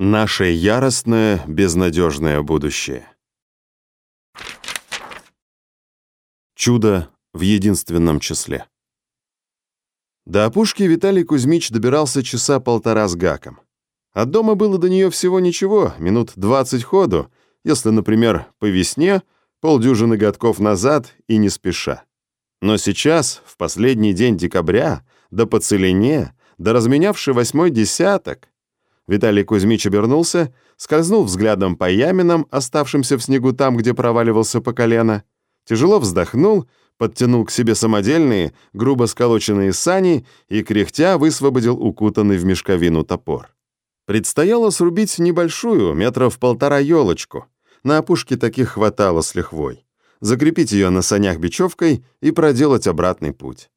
Наше яростное, безнадежное будущее. Чудо в единственном числе. До опушки Виталий Кузьмич добирался часа полтора с гаком. От дома было до нее всего ничего, минут 20 ходу, если, например, по весне, полдюжины годков назад и не спеша. Но сейчас, в последний день декабря, да по целине, да разменявший восьмой десяток, Виталий Кузьмич обернулся, скользнул взглядом по яминам, оставшимся в снегу там, где проваливался по колено, тяжело вздохнул, подтянул к себе самодельные, грубо сколоченные сани и, кряхтя, высвободил укутанный в мешковину топор. Предстояло срубить небольшую, метров полтора елочку. На опушке таких хватало с лихвой. Закрепить ее на санях бечевкой и проделать обратный путь.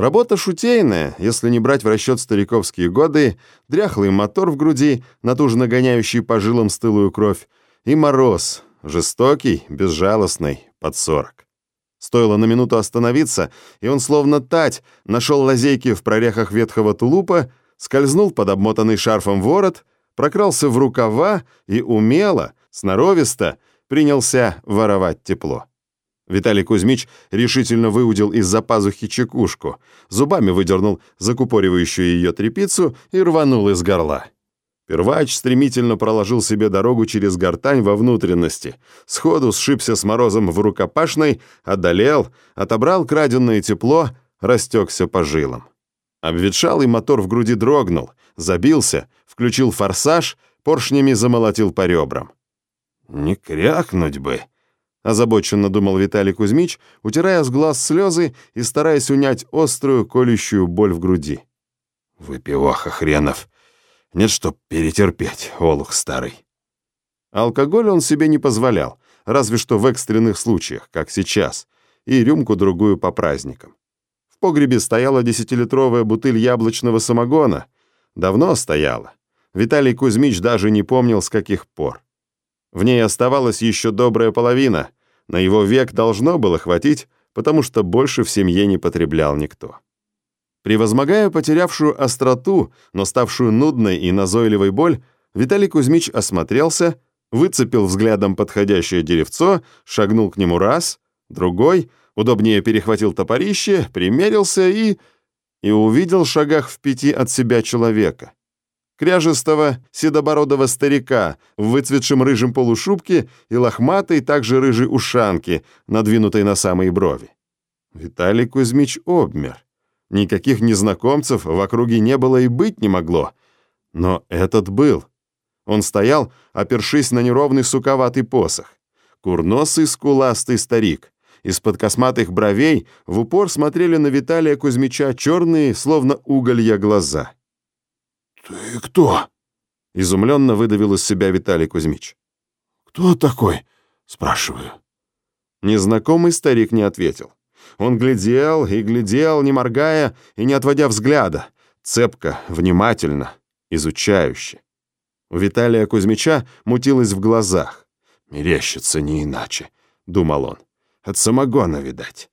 Работа шутейная, если не брать в расчет стариковские годы, дряхлый мотор в груди, натужно гоняющий по жилам стылую кровь, и мороз, жестокий, безжалостный, под сорок. Стоило на минуту остановиться, и он словно тать нашел лазейки в прорехах ветхого тулупа, скользнул под обмотанный шарфом ворот, прокрался в рукава и умело, сноровисто принялся воровать тепло. Виталий Кузьмич решительно выудил из-за пазухи чекушку, зубами выдернул закупоривающую ее трепицу и рванул из горла. Первач стремительно проложил себе дорогу через гортань во внутренности, сходу сшибся с морозом в рукопашной, одолел, отобрал краденное тепло, растекся по жилам. Обветшалый мотор в груди дрогнул, забился, включил форсаж, поршнями замолотил по ребрам. «Не крякнуть бы!» Озабоченно думал Виталий Кузьмич, утирая с глаз слезы и стараясь унять острую, колющую боль в груди. «Выпиваха хренов! Нет, чтоб перетерпеть, олух старый!» Алкоголь он себе не позволял, разве что в экстренных случаях, как сейчас, и рюмку-другую по праздникам. В погребе стояла десятилитровая бутыль яблочного самогона. Давно стояла. Виталий Кузьмич даже не помнил, с каких пор. В ней оставалась еще добрая половина. На его век должно было хватить, потому что больше в семье не потреблял никто. Превозмогая потерявшую остроту, но ставшую нудной и назойливой боль, Виталий Кузьмич осмотрелся, выцепил взглядом подходящее деревцо, шагнул к нему раз, другой, удобнее перехватил топорище, примерился и... и увидел в шагах в пяти от себя человека кряжестого, седобородого старика в выцветшем рыжем полушубке и лохматой, также рыжей ушанке, надвинутой на самые брови. Виталий Кузьмич обмер. Никаких незнакомцев в округе не было и быть не могло. Но этот был. Он стоял, опершись на неровный суковатый посох. Курносый скуластый старик. Из-под косматых бровей в упор смотрели на Виталия Кузьмича черные, словно уголья, глаза. «Ты кто?» — изумленно выдавил из себя Виталий Кузьмич. «Кто такой?» — спрашиваю. Незнакомый старик не ответил. Он глядел и глядел, не моргая и не отводя взгляда, цепко, внимательно, изучающе. У Виталия Кузьмича мутилось в глазах. «Мерещится не иначе», — думал он. «От самогона, видать».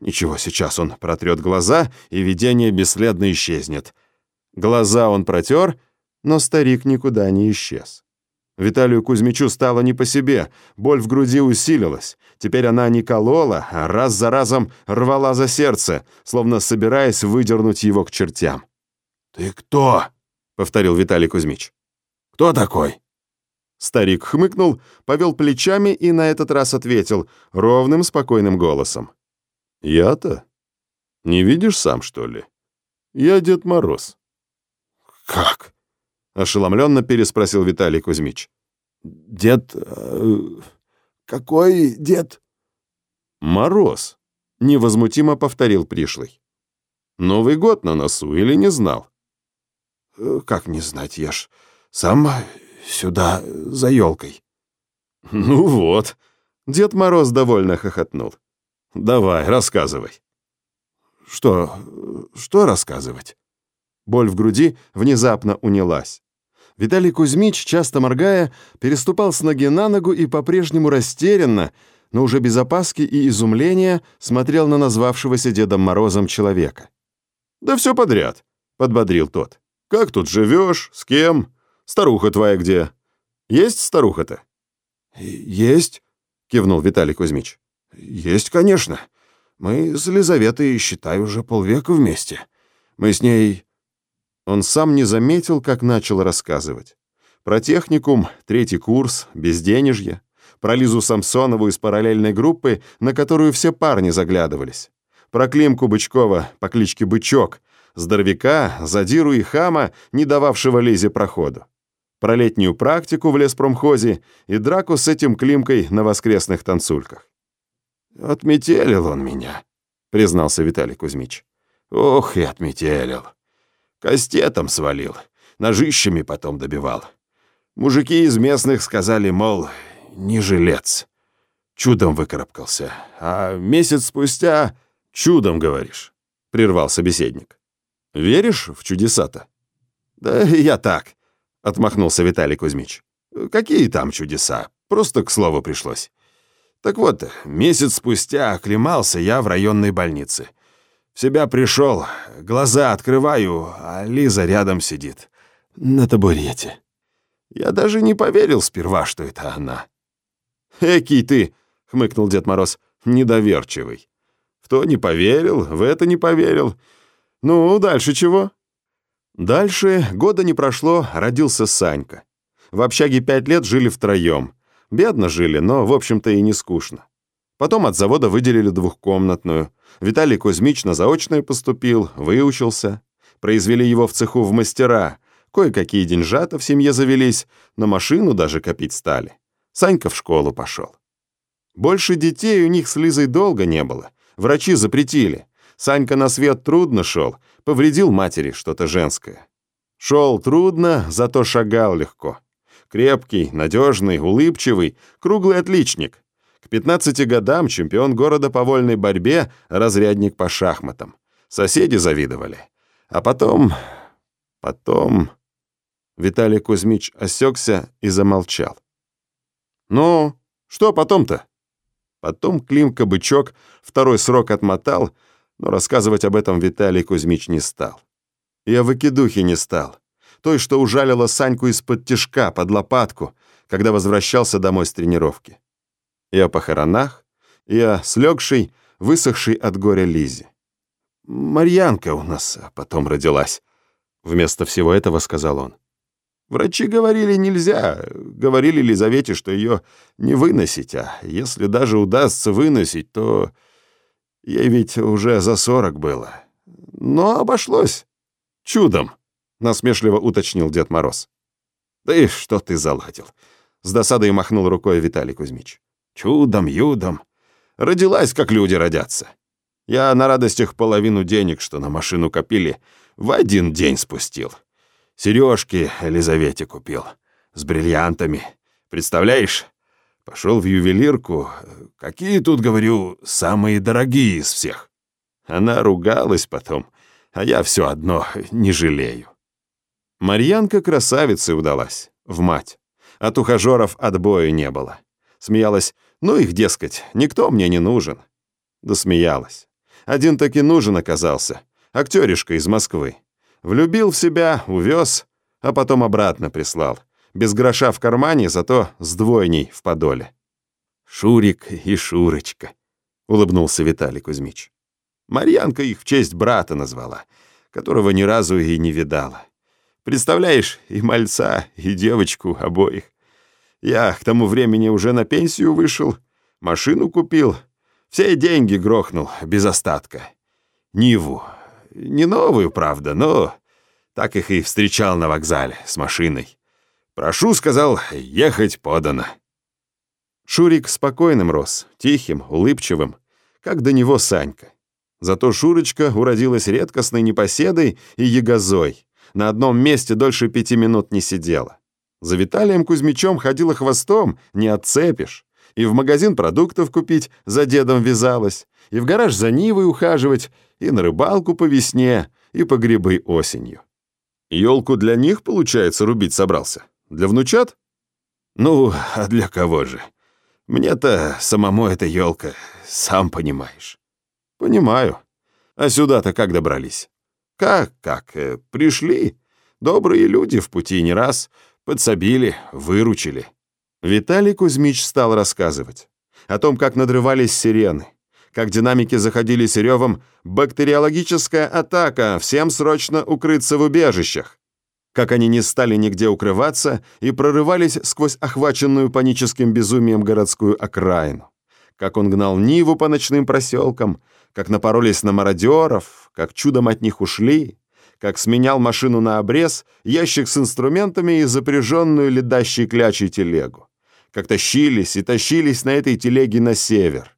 Ничего, сейчас он протрет глаза, и видение бесследно исчезнет. Глаза он протер, но старик никуда не исчез. Виталию Кузьмичу стало не по себе, боль в груди усилилась. Теперь она не колола, а раз за разом рвала за сердце, словно собираясь выдернуть его к чертям. «Ты кто?» — повторил Виталий Кузьмич. «Кто такой?» Старик хмыкнул, повел плечами и на этот раз ответил ровным, спокойным голосом. «Я-то? Не видишь сам, что ли? Я Дед Мороз». «Как?» — ошеломленно переспросил Виталий Кузьмич. «Дед... Э, какой дед?» «Мороз», — невозмутимо повторил пришлый. «Новый год на носу или не знал?» «Э, «Как не знать, я ж сам сюда за елкой». «Ну вот», — Дед Мороз довольно хохотнул. «Давай, рассказывай». «Что... что рассказывать?» Боль в груди внезапно унялась. Виталий Кузьмич, часто моргая, переступал с ноги на ногу и по-прежнему растерянно, но уже без опаски и изумления смотрел на назвавшегося Дедом Морозом человека. «Да все подряд», — подбодрил тот. «Как тут живешь? С кем? Старуха твоя где? Есть старуха-то?» «Есть», — кивнул Виталий Кузьмич. «Есть, конечно. Мы с Лизаветой, считай, уже полвека вместе. Мы с ней...» Он сам не заметил, как начал рассказывать. Про техникум, третий курс, безденежье, про Лизу Самсонову из параллельной группы, на которую все парни заглядывались, про Климку Бычкова по кличке Бычок, здоровяка, задиру и хама, не дававшего Лизе проходу, про летнюю практику в леспромхозе и драку с этим Климкой на воскресных танцульках. «Отметелил он меня», — признался Виталий Кузьмич. «Ох, и отметелил. Кастетом свалил, ножищами потом добивал. Мужики из местных сказали, мол, не жилец. Чудом выкарабкался. А месяц спустя... Чудом, говоришь, — прервал собеседник. Веришь в чудеса-то? Да я так, — отмахнулся Виталий Кузьмич. Какие там чудеса? Просто к слову пришлось. Так вот, месяц спустя оклемался я в районной больнице. В себя пришел, глаза открываю, а Лиза рядом сидит. На табурете. Я даже не поверил сперва, что это она. «Экий ты!» — хмыкнул Дед Мороз. «Недоверчивый. В то не поверил, в это не поверил. Ну, дальше чего?» Дальше года не прошло, родился Санька. В общаге пять лет жили втроем. Бедно жили, но, в общем-то, и не скучно. Потом от завода выделили двухкомнатную. Виталий Кузьмич на заочное поступил, выучился. Произвели его в цеху в мастера. Кое-какие деньжата в семье завелись, на машину даже копить стали. Санька в школу пошел. Больше детей у них с Лизой долго не было. Врачи запретили. Санька на свет трудно шел, повредил матери что-то женское. Шел трудно, зато шагал легко. Крепкий, надежный, улыбчивый, круглый отличник. К 15 годам чемпион города по вольной борьбе, разрядник по шахматам. Соседи завидовали. А потом... потом... Виталий Кузьмич осекся и замолчал. «Ну, что потом-то?» Потом Клим-кабычок второй срок отмотал, но рассказывать об этом Виталий Кузьмич не стал. Я в выкидухе не стал. Той, что ужалила Саньку из-под тишка, под лопатку, когда возвращался домой с тренировки. И о похоронах, и о слегшей, высохшей от горя Лизе. «Марьянка у нас потом родилась», — вместо всего этого сказал он. Врачи говорили нельзя, говорили Лизавете, что ее не выносить, а если даже удастся выносить, то ей ведь уже за сорок было. Но обошлось. Чудом, насмешливо уточнил Дед Мороз. Да и что ты заладил? С досадой махнул рукой Виталий Кузьмич. Чудом, юдом. Родилась, как люди родятся. Я на радостях половину денег, что на машину копили, в один день спустил. Сережки Елизавете купил. С бриллиантами. Представляешь? Пошел в ювелирку. Какие тут, говорю, самые дорогие из всех. Она ругалась потом, а я все одно не жалею. Марьянка красавицей удалась, в мать. От ухажеров отбоя не было. Смеялась, ну их, дескать, никто мне не нужен. Да смеялась. Один таки нужен оказался, актеришка из Москвы. Влюбил в себя, увез, а потом обратно прислал. Без гроша в кармане, зато с двойней в подоле. «Шурик и Шурочка», — улыбнулся Виталий Кузьмич. Марьянка их в честь брата назвала, которого ни разу и не видала. Представляешь, и мальца, и девочку обоих. Я к тому времени уже на пенсию вышел, машину купил, все деньги грохнул без остатка. Ниву, не новую, правда, но так их и встречал на вокзале с машиной. «Прошу», — сказал, — «ехать подано». Шурик спокойным рос, тихим, улыбчивым, как до него Санька. Зато Шурочка уродилась редкостной непоседой и ягозой. На одном месте дольше пяти минут не сидела. За Виталием Кузьмичом ходила хвостом, не отцепишь. И в магазин продуктов купить за дедом вязалась, и в гараж за Нивой ухаживать, и на рыбалку по весне, и по грибы осенью. Елку для них, получается, рубить собрался? Для внучат? Ну, а для кого же? Мне-то самому эта елка, сам понимаешь. Понимаю. А сюда-то как добрались? Как, как, э, пришли? Добрые люди в пути не раз. Подсобили, выручили. Виталий Кузьмич стал рассказывать о том, как надрывались сирены, как динамики заходили с ревом «Бактериологическая атака! Всем срочно укрыться в убежищах!» Как они не стали нигде укрываться и прорывались сквозь охваченную паническим безумием городскую окраину. Как он гнал Ниву по ночным проселкам, как напоролись на мародеров, как чудом от них ушли, как сменял машину на обрез, ящик с инструментами и запряженную ледащей клячей телегу. Как тащились и тащились на этой телеге на север.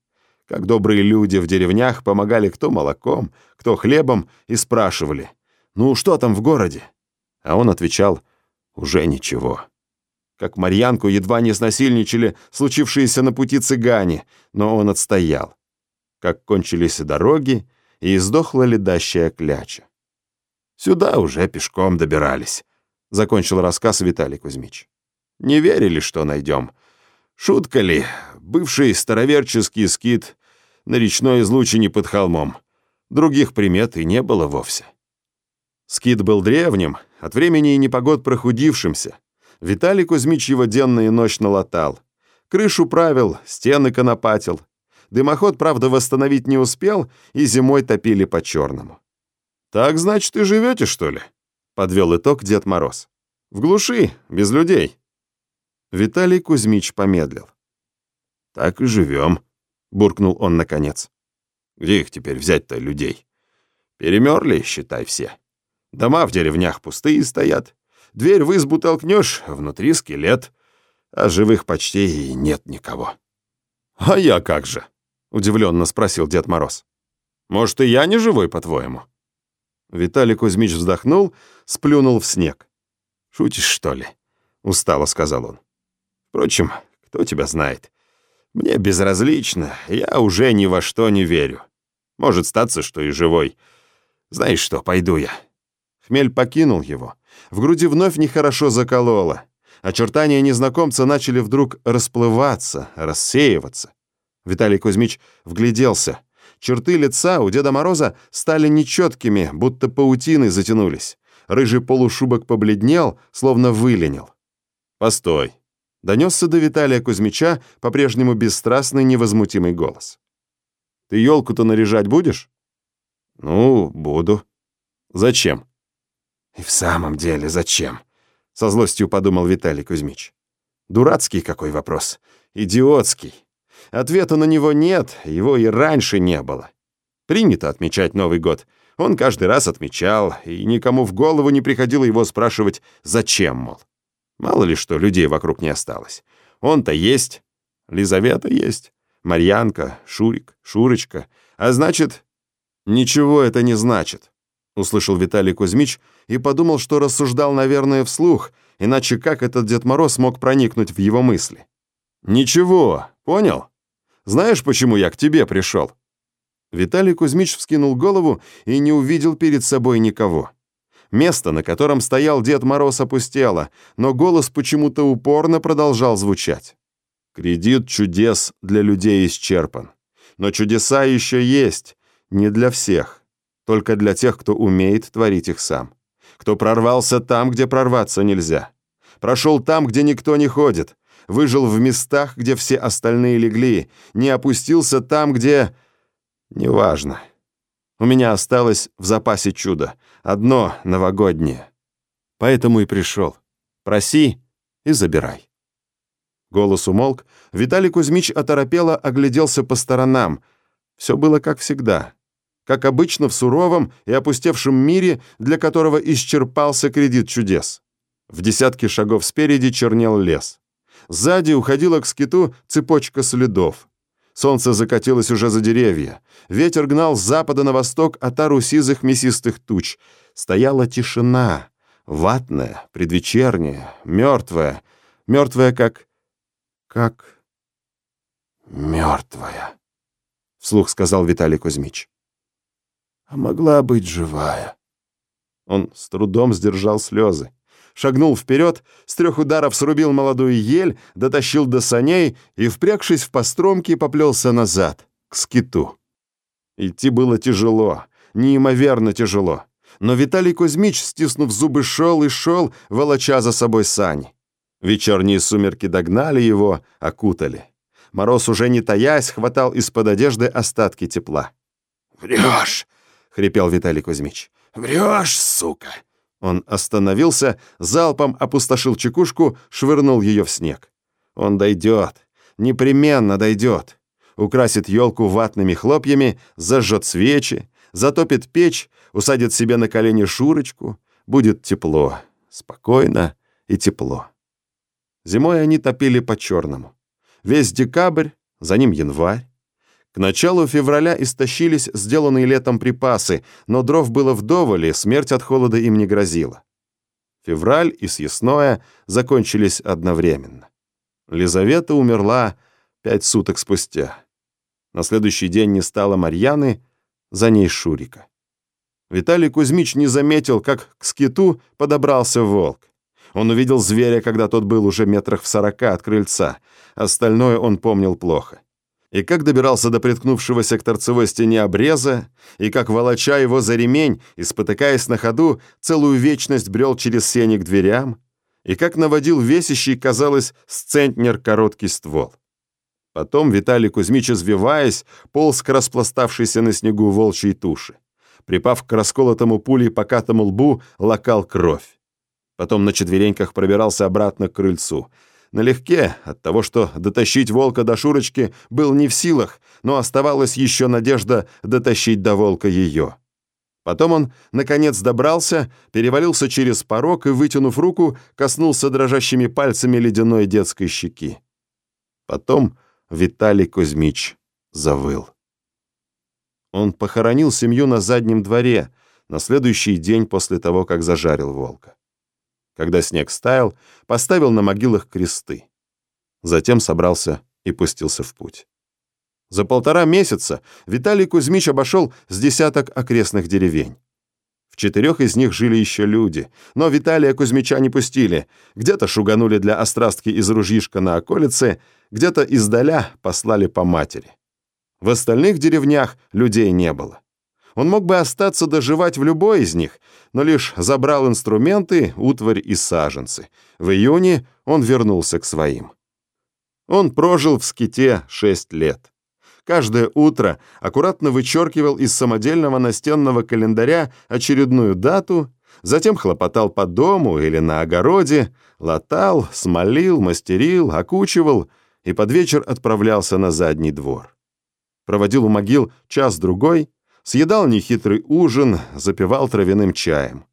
Как добрые люди в деревнях помогали кто молоком, кто хлебом и спрашивали, «Ну, что там в городе?» А он отвечал, «Уже ничего». Как Марьянку едва не снасильничали случившиеся на пути цыгане, но он отстоял. Как кончились дороги, и издохла ледащая кляча. Сюда уже пешком добирались, закончил рассказ Виталий Кузьмич. Не верили, что найдем. Шутка ли, бывший староверческий скит на речной излучине под холмом. Других примет и не было вовсе. Скит был древним, от времени и непогод прохудившимся. Виталий Кузьмич его денно и ночно латал. Крышу правил, стены конопатил. Дымоход, правда, восстановить не успел, и зимой топили по-черному. «Так, значит, и живете, что ли?» — подвел итог Дед Мороз. «В глуши, без людей». Виталий Кузьмич помедлил. «Так и живем», — буркнул он наконец. «Где их теперь взять-то, людей? Перемерли, считай, все. Дома в деревнях пустые стоят. Дверь в избу толкнешь, внутри скелет, а живых почти и нет никого». «А я как же?» — удивленно спросил Дед Мороз. «Может, и я не живой, по-твоему?» Виталий Кузьмич вздохнул, сплюнул в снег. «Шутишь, что ли?» — устало сказал он. «Впрочем, кто тебя знает? Мне безразлично, я уже ни во что не верю. Может статься, что и живой. Знаешь что, пойду я». Хмель покинул его. В груди вновь нехорошо закололо. Очертания незнакомца начали вдруг расплываться, рассеиваться. Виталий Кузьмич вгляделся. Черты лица у Деда Мороза стали нечеткими, будто паутины затянулись. Рыжий полушубок побледнел, словно выленил. «Постой!» — донесся до Виталия Кузьмича по-прежнему бесстрастный невозмутимый голос. «Ты елку-то наряжать будешь?» «Ну, буду». «Зачем?» «И в самом деле зачем?» — со злостью подумал Виталий Кузьмич. «Дурацкий какой вопрос. Идиотский. Ответа на него нет, его и раньше не было. Принято отмечать Новый год. Он каждый раз отмечал, и никому в голову не приходило его спрашивать «зачем?», мол. Мало ли что, людей вокруг не осталось. Он-то есть, Лизавета есть, Марьянка, Шурик, Шурочка. А значит... Ничего это не значит, услышал Виталий Кузьмич и подумал, что рассуждал, наверное, вслух, иначе как этот Дед Мороз мог проникнуть в его мысли? Ничего, понял? Знаешь, почему я к тебе пришел?» Виталий Кузьмич вскинул голову и не увидел перед собой никого. Место, на котором стоял Дед Мороз, опустело, но голос почему-то упорно продолжал звучать. «Кредит чудес для людей исчерпан. Но чудеса еще есть, не для всех, только для тех, кто умеет творить их сам. Кто прорвался там, где прорваться нельзя. Прошел там, где никто не ходит, выжил в местах, где все остальные легли, не опустился там, где... Неважно. У меня осталось в запасе чудо, одно новогоднее. Поэтому и пришел. Проси и забирай. Голос умолк, Виталий Кузьмич оторопело огляделся по сторонам. Все было как всегда. Как обычно в суровом и опустевшем мире, для которого исчерпался кредит чудес. В десятке шагов спереди чернел лес. Сзади уходила к скиту цепочка следов. Солнце закатилось уже за деревья. Ветер гнал с запада на восток отару сизых мясистых туч. Стояла тишина, ватная, предвечерняя, мертвая. Мертвая как... как... мертвая, вслух сказал Виталий Кузьмич. А могла быть живая. Он с трудом сдержал слезы шагнул вперед, с трех ударов срубил молодую ель, дотащил до саней и, впрягшись в постромки, поплелся назад, к скиту. Идти было тяжело, неимоверно тяжело. Но Виталий Кузьмич, стиснув зубы, шел и шел, волоча за собой сани. Вечерние сумерки догнали его, окутали. Мороз уже не таясь хватал из-под одежды остатки тепла. «Врешь!» — хрипел Виталий Кузьмич. «Врешь, сука!» Он остановился, залпом опустошил чекушку, швырнул ее в снег. Он дойдет, непременно дойдет. Украсит елку ватными хлопьями, зажжет свечи, затопит печь, усадит себе на колени Шурочку. Будет тепло, спокойно и тепло. Зимой они топили по-черному. Весь декабрь, за ним январь. К началу февраля истощились сделанные летом припасы, но дров было вдоволь, и смерть от холода им не грозила. Февраль и съестное закончились одновременно. Лизавета умерла пять суток спустя. На следующий день не стало Марьяны, за ней Шурика. Виталий Кузьмич не заметил, как к скиту подобрался волк. Он увидел зверя, когда тот был уже метрах в сорока от крыльца. Остальное он помнил плохо и как добирался до приткнувшегося к торцевой стене обреза, и как, волоча его за ремень и спотыкаясь на ходу, целую вечность брел через сени к дверям, и как наводил весящий, казалось, сцентнер короткий ствол. Потом Виталий Кузьмич, извиваясь, полз к распластавшейся на снегу волчьей туши. Припав к расколотому пулей покатому лбу, лакал кровь. Потом на четвереньках пробирался обратно к крыльцу — Налегке от того, что дотащить волка до Шурочки был не в силах, но оставалась еще надежда дотащить до волка ее. Потом он, наконец, добрался, перевалился через порог и, вытянув руку, коснулся дрожащими пальцами ледяной детской щеки. Потом Виталий Кузьмич завыл. Он похоронил семью на заднем дворе на следующий день после того, как зажарил волка. Когда снег стаял, поставил на могилах кресты. Затем собрался и пустился в путь. За полтора месяца Виталий Кузьмич обошел с десяток окрестных деревень. В четырех из них жили еще люди, но Виталия Кузьмича не пустили. Где-то шуганули для острастки из ружьишка на околице, где-то издаля послали по матери. В остальных деревнях людей не было. Он мог бы остаться доживать в любой из них, но лишь забрал инструменты, утварь и саженцы. В июне он вернулся к своим. Он прожил в ските шесть лет. Каждое утро аккуратно вычеркивал из самодельного настенного календаря очередную дату, затем хлопотал по дому или на огороде, латал, смолил, мастерил, окучивал и под вечер отправлялся на задний двор. Проводил у могил час-другой, съедал нехитрый ужин, запивал травяным чаем.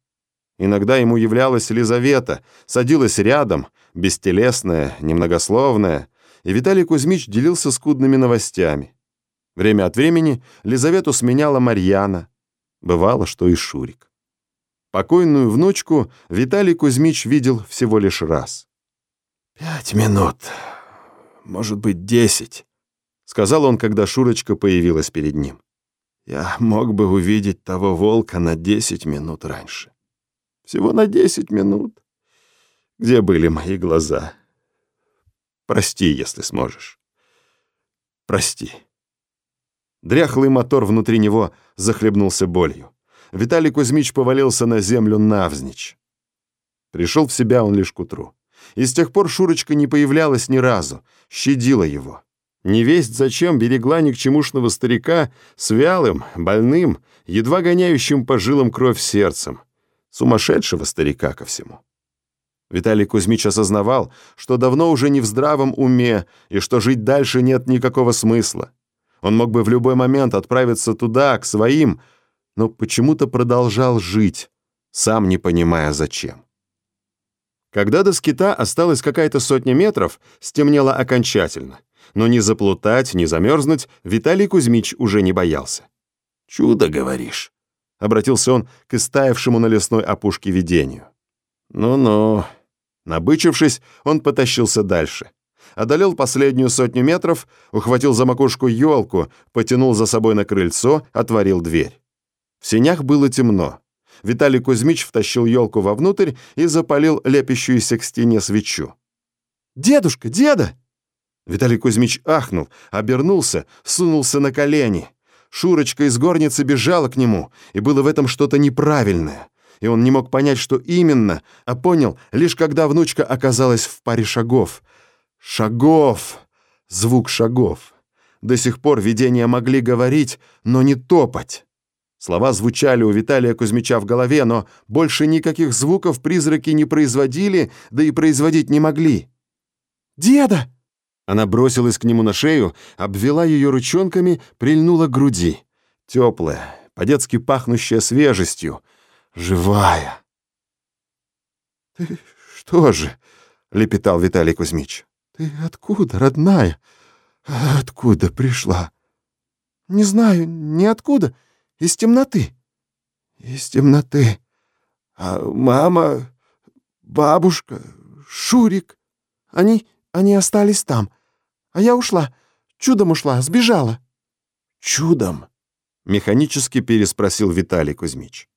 Иногда ему являлась Лизавета, садилась рядом, бестелесная, немногословная, и Виталий Кузьмич делился скудными новостями. Время от времени Лизавету сменяла Марьяна. Бывало, что и Шурик. Покойную внучку Виталий Кузьмич видел всего лишь раз. «Пять минут, может быть, десять», — сказал он, когда Шурочка появилась перед ним. Я мог бы увидеть того волка на десять минут раньше. Всего на десять минут. Где были мои глаза? Прости, если сможешь. Прости. Дряхлый мотор внутри него захлебнулся болью. Виталий Кузьмич повалился на землю навзничь. Пришел в себя он лишь к утру. И с тех пор Шурочка не появлялась ни разу, щадила его. Невесть зачем берегла никчемушного старика с вялым, больным, едва гоняющим по жилам кровь сердцем. Сумасшедшего старика ко всему. Виталий Кузьмич осознавал, что давно уже не в здравом уме и что жить дальше нет никакого смысла. Он мог бы в любой момент отправиться туда, к своим, но почему-то продолжал жить, сам не понимая зачем. Когда до скита осталось какая-то сотня метров, стемнело окончательно — но ни заплутать, ни замерзнуть Виталий Кузьмич уже не боялся. «Чудо, говоришь?» — обратился он к истаявшему на лесной опушке видению. «Ну-ну». Набычившись, он потащился дальше. Одолел последнюю сотню метров, ухватил за макушку елку, потянул за собой на крыльцо, отворил дверь. В сенях было темно. Виталий Кузьмич втащил елку вовнутрь и запалил лепящуюся к стене свечу. «Дедушка, деда!» Виталий Кузьмич ахнул, обернулся, сунулся на колени. Шурочка из горницы бежала к нему, и было в этом что-то неправильное. и он не мог понять, что именно, а понял, лишь когда внучка оказалась в паре шагов. Шагов! Звук шагов. До сих пор видения могли говорить, но не топать. Слова звучали у Виталия Кузьмича в голове, но больше никаких звуков призраки не производили, да и производить не могли. «Деда!» Она бросилась к нему на шею, обвела ее ручонками, прильнула к груди. Теплая, по-детски пахнущая свежестью, живая. «Ты что же?» — лепетал Виталий Кузьмич. «Ты откуда, родная? Откуда пришла?» «Не знаю, ниоткуда. Из темноты». «Из темноты. А мама, бабушка, Шурик, они, они остались там. А я ушла. Чудом ушла, сбежала». «Чудом?» — механически переспросил Виталий Кузьмич.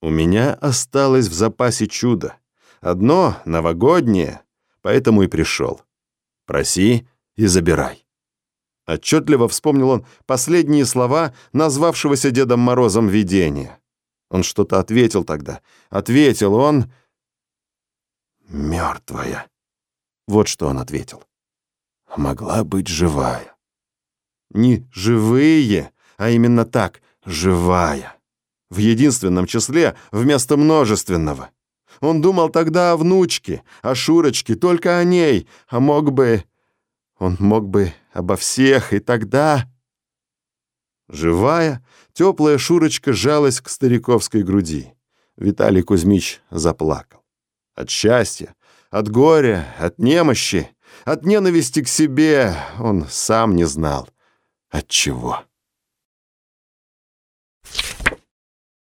«У меня осталось в запасе чудо. Одно новогоднее, поэтому и пришел. Проси и забирай». Отчетливо вспомнил он последние слова назвавшегося Дедом Морозом видения. Он что-то ответил тогда. Ответил он... «Мертвая». Вот что он ответил могла быть живая. Не живые, а именно так, живая. В единственном числе вместо множественного. Он думал тогда о внучке, о Шурочке, только о ней, а мог бы... Он мог бы обо всех, и тогда... Живая, теплая Шурочка жалась к стариковской груди. Виталий Кузьмич заплакал. От счастья, от горя, от немощи. От ненависти к себе он сам не знал. От чего.